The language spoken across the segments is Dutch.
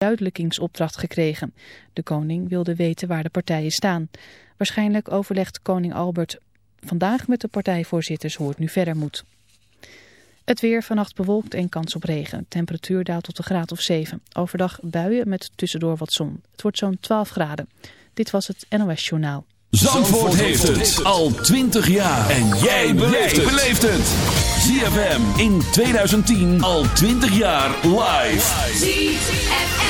duidelijkingsopdracht gekregen. De koning wilde weten waar de partijen staan. Waarschijnlijk overlegt koning Albert vandaag met de partijvoorzitters hoe het nu verder moet. Het weer vannacht bewolkt en kans op regen. Temperatuur daalt tot een graad of 7. Overdag buien met tussendoor wat zon. Het wordt zo'n 12 graden. Dit was het NOS Journaal. Zandvoort, heeft het al 20 jaar. En jij beleeft het. ZFM in 2010 al 20 jaar live. ZFM.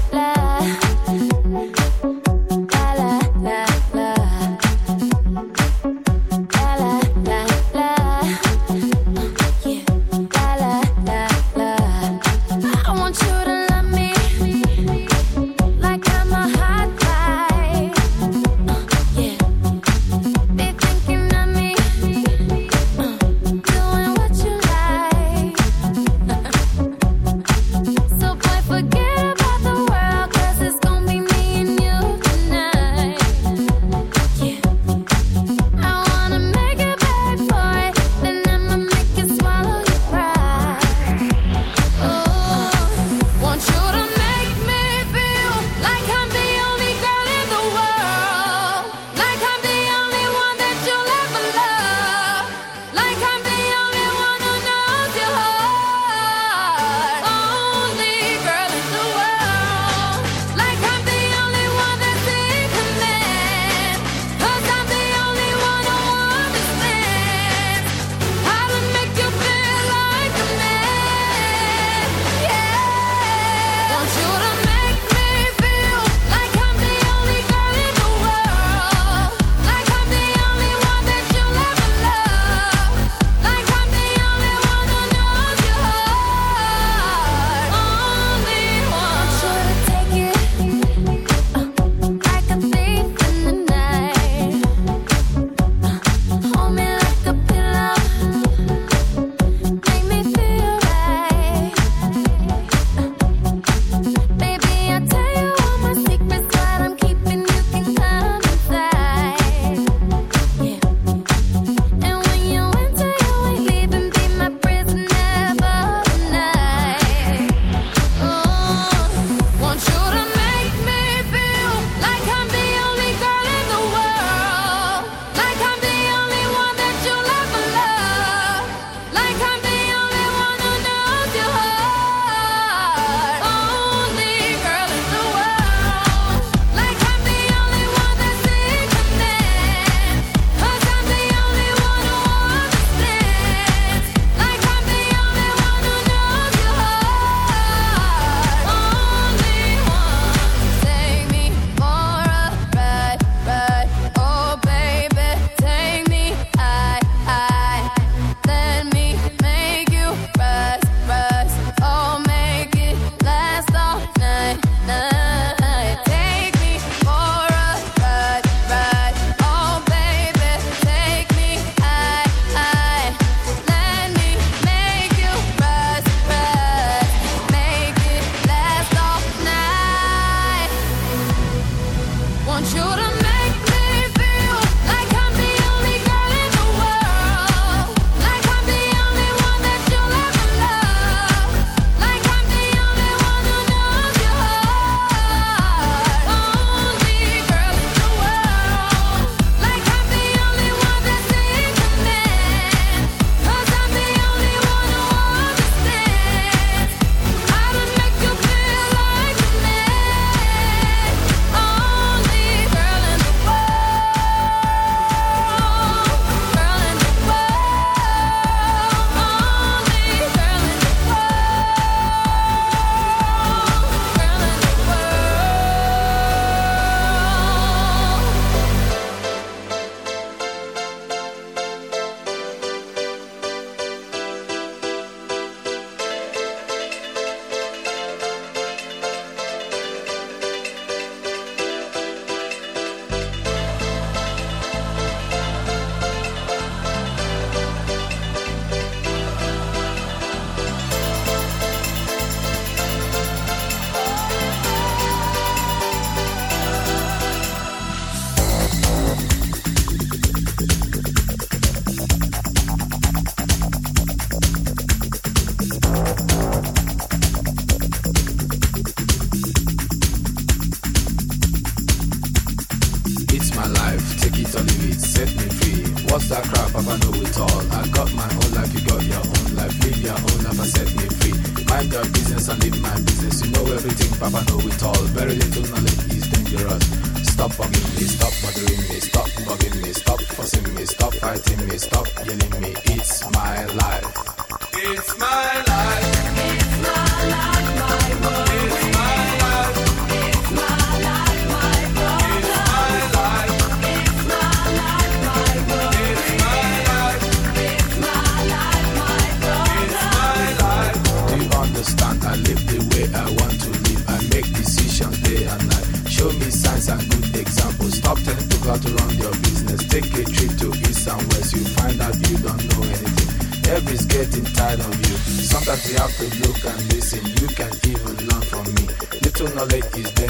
is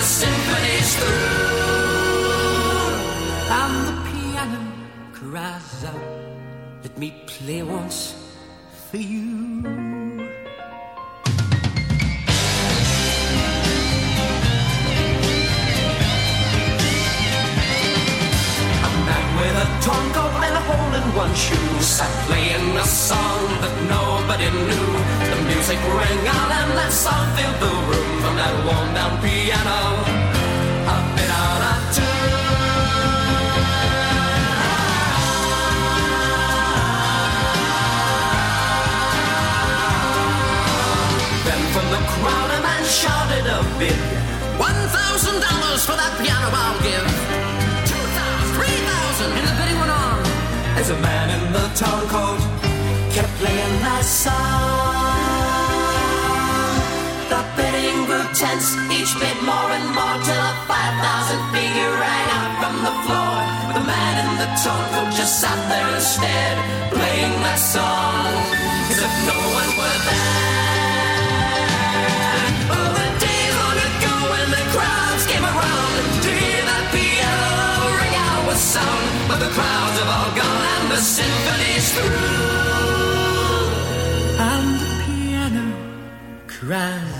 the symphony's through. And the piano cries out, Let me play once for you. with a and a hole in one shoe, sat playing a song that nobody knew music rang out and that song filled the room from that worn down piano. I've been out of Then from the crowd a man shouted a bid. One thousand dollars for that piano I'll give. Two thousand, three thousand, and the bidding went on. As a man in the town coat kept playing that song. Bidding grew tense, each bit more and more till a five thousand figure rang out from the floor. The man in the tone coat just sat there instead, playing that song as if no one were there. Oh, the days long ago when the crowds came around to hear that piano ring out with sound. But the crowds have all gone and the symphony's through. And the piano cries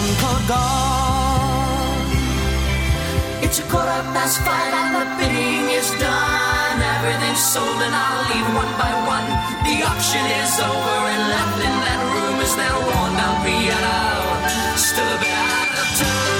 one called It's a quarter past five and the bidding is done. Everything's sold and I'll leave one by one. The auction is over and left in that room is that worn down piano. Still a bit out of tune.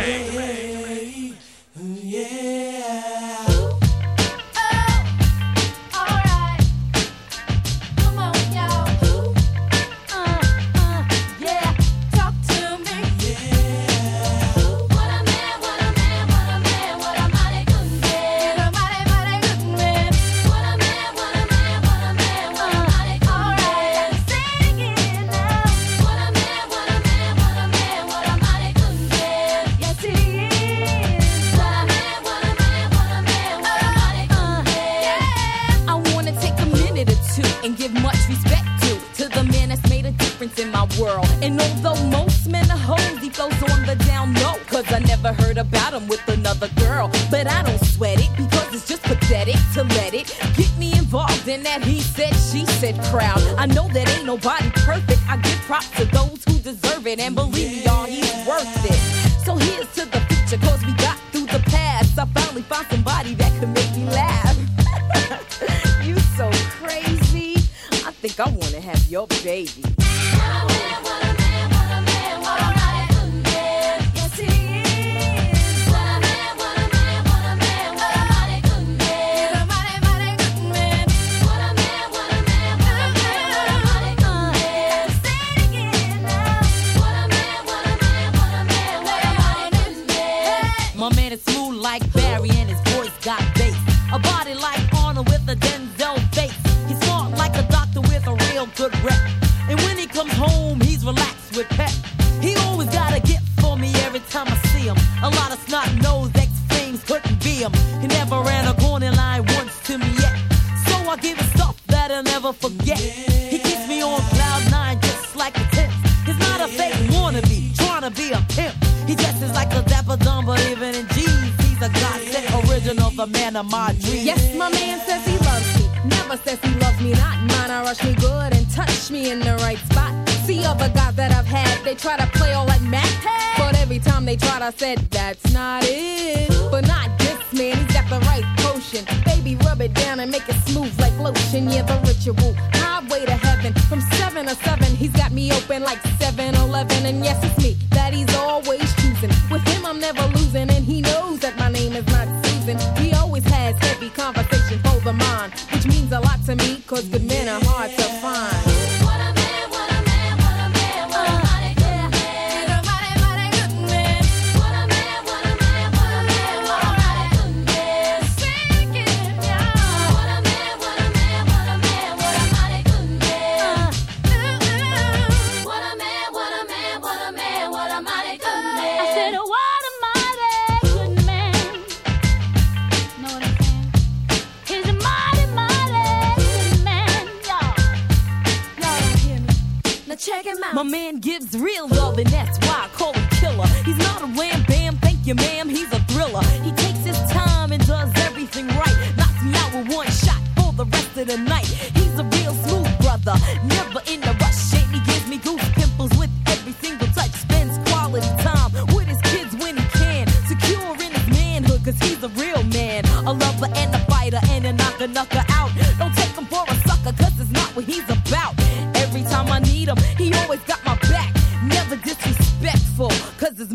tryna rush me good and touch me in the right spot. See other guys that I've had, they try to play all like Matt. But every time they tried, I said, that's not it. But not this man, he's got the right potion. Baby, rub it down and make it smooth like lotion. Yeah, the ritual, highway to heaven. From seven to seven, he's got me open like 7-Eleven. And yes, it's me that he's always Cause good men are hard to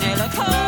i look home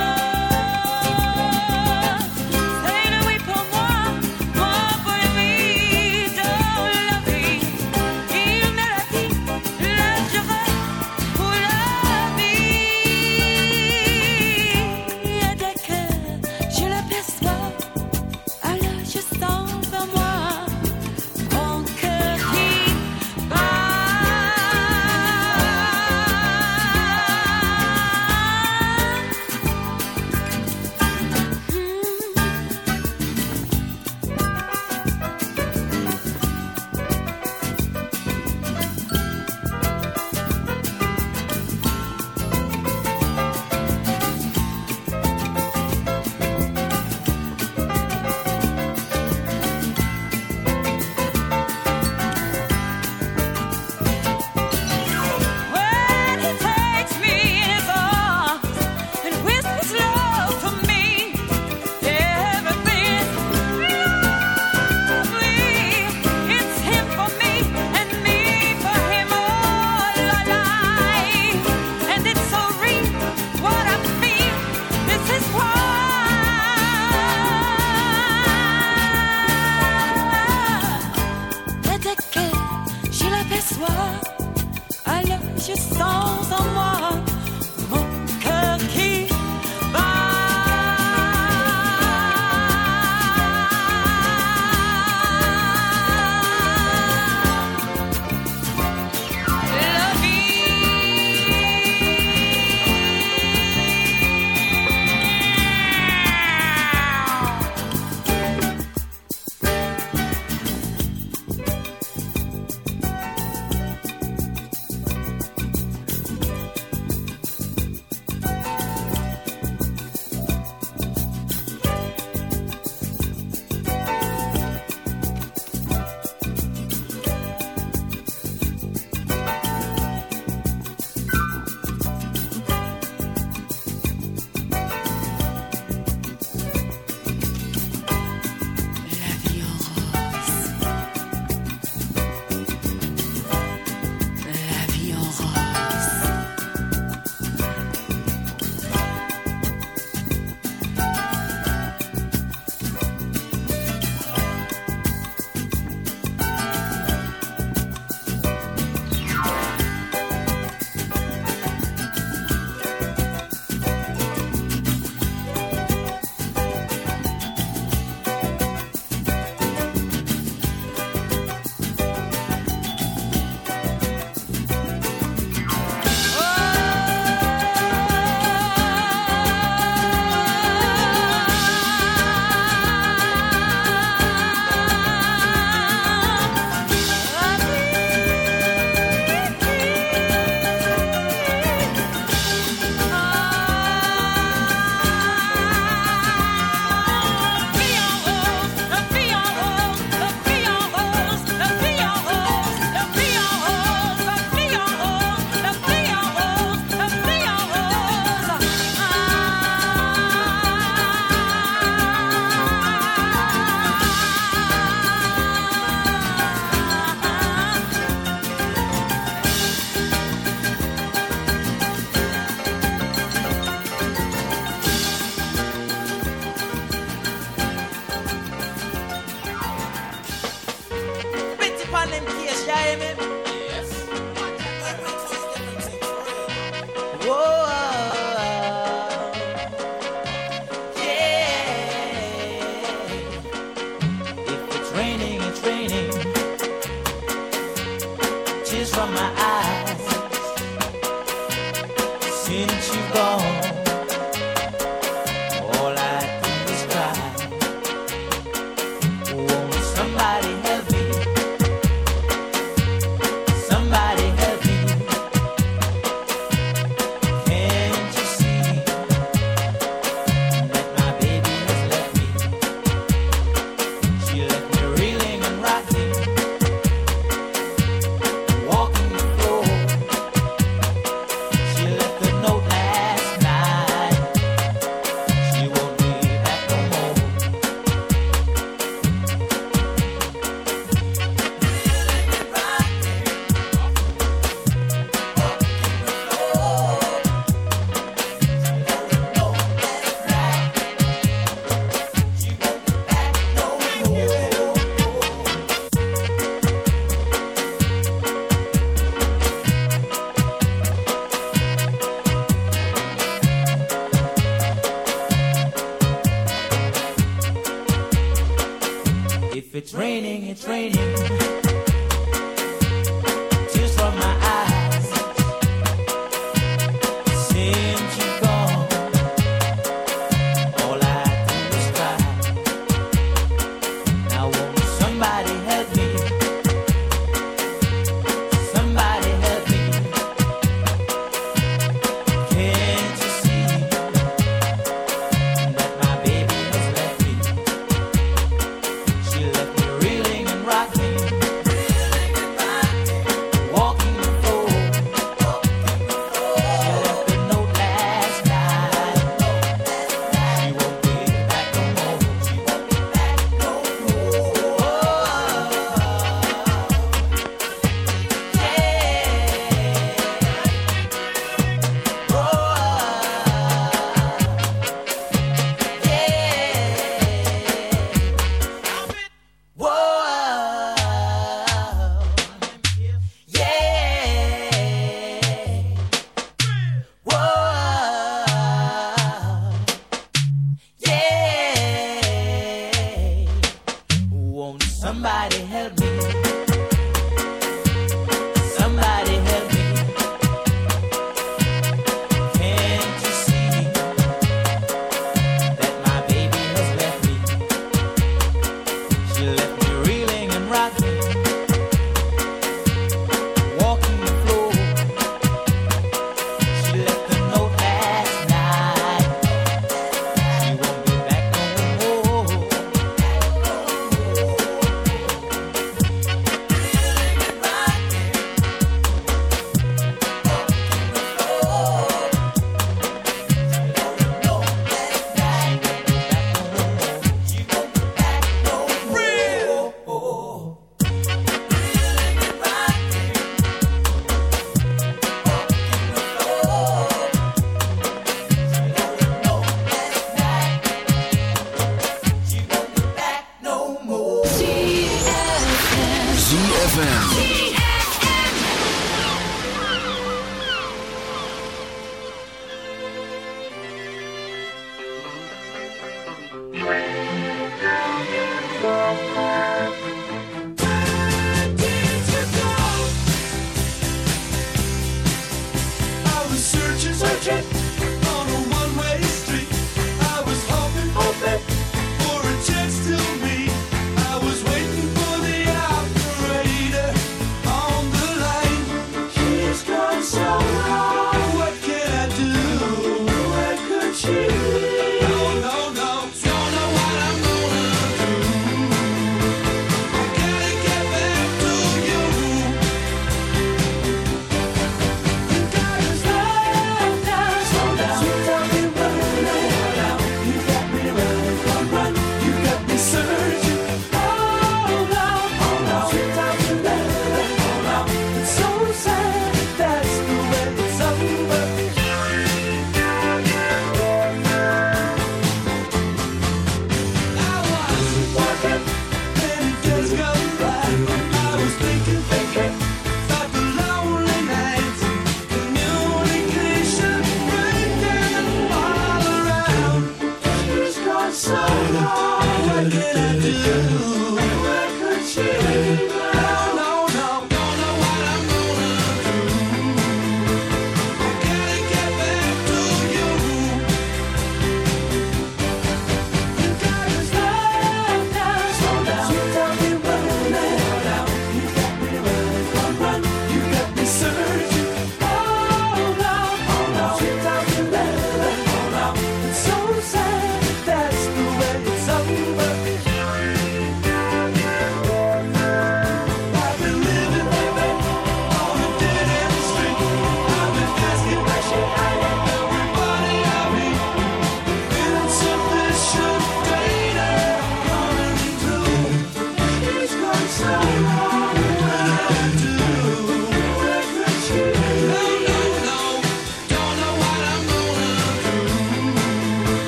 Rainy.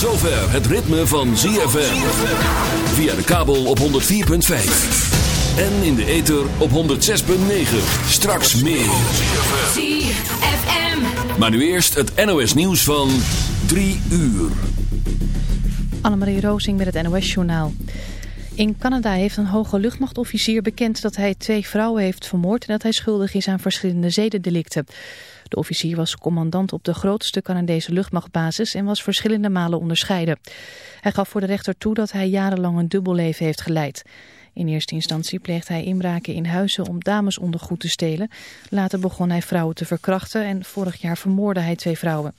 zover het ritme van ZFM. Via de kabel op 104.5. En in de ether op 106.9. Straks meer. ZFM. Maar nu eerst het NOS nieuws van 3 uur. Annemarie Rozing met het NOS journaal. In Canada heeft een hoge luchtmachtofficier bekend dat hij twee vrouwen heeft vermoord... en dat hij schuldig is aan verschillende zedendelicten. De officier was commandant op de grootste Canadese luchtmachtbasis en was verschillende malen onderscheiden. Hij gaf voor de rechter toe dat hij jarenlang een dubbelleven heeft geleid. In eerste instantie pleegt hij inbraken in huizen om damesondergoed te stelen. Later begon hij vrouwen te verkrachten en vorig jaar vermoordde hij twee vrouwen.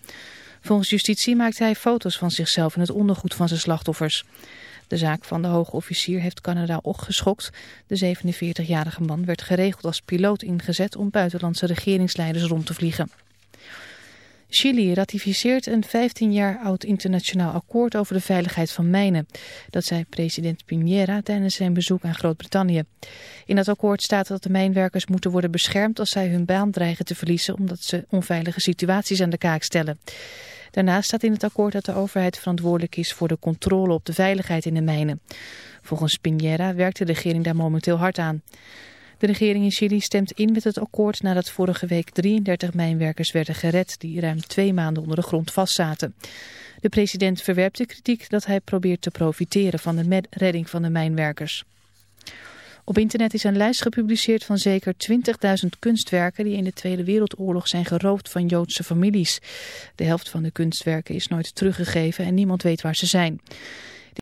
Volgens justitie maakte hij foto's van zichzelf en het ondergoed van zijn slachtoffers. De zaak van de hoge officier heeft Canada opgeschokt. De 47-jarige man werd geregeld als piloot ingezet om buitenlandse regeringsleiders rond te vliegen. Chili ratificeert een 15 jaar oud internationaal akkoord over de veiligheid van mijnen. Dat zei president Piñera tijdens zijn bezoek aan Groot-Brittannië. In dat akkoord staat dat de mijnwerkers moeten worden beschermd als zij hun baan dreigen te verliezen omdat ze onveilige situaties aan de kaak stellen. Daarnaast staat in het akkoord dat de overheid verantwoordelijk is voor de controle op de veiligheid in de mijnen. Volgens Piñera werkt de regering daar momenteel hard aan. De regering in Chili stemt in met het akkoord nadat vorige week 33 mijnwerkers werden gered die ruim twee maanden onder de grond vastzaten. De president verwerpt de kritiek dat hij probeert te profiteren van de redding van de mijnwerkers. Op internet is een lijst gepubliceerd van zeker 20.000 kunstwerken die in de Tweede Wereldoorlog zijn geroofd van Joodse families. De helft van de kunstwerken is nooit teruggegeven en niemand weet waar ze zijn.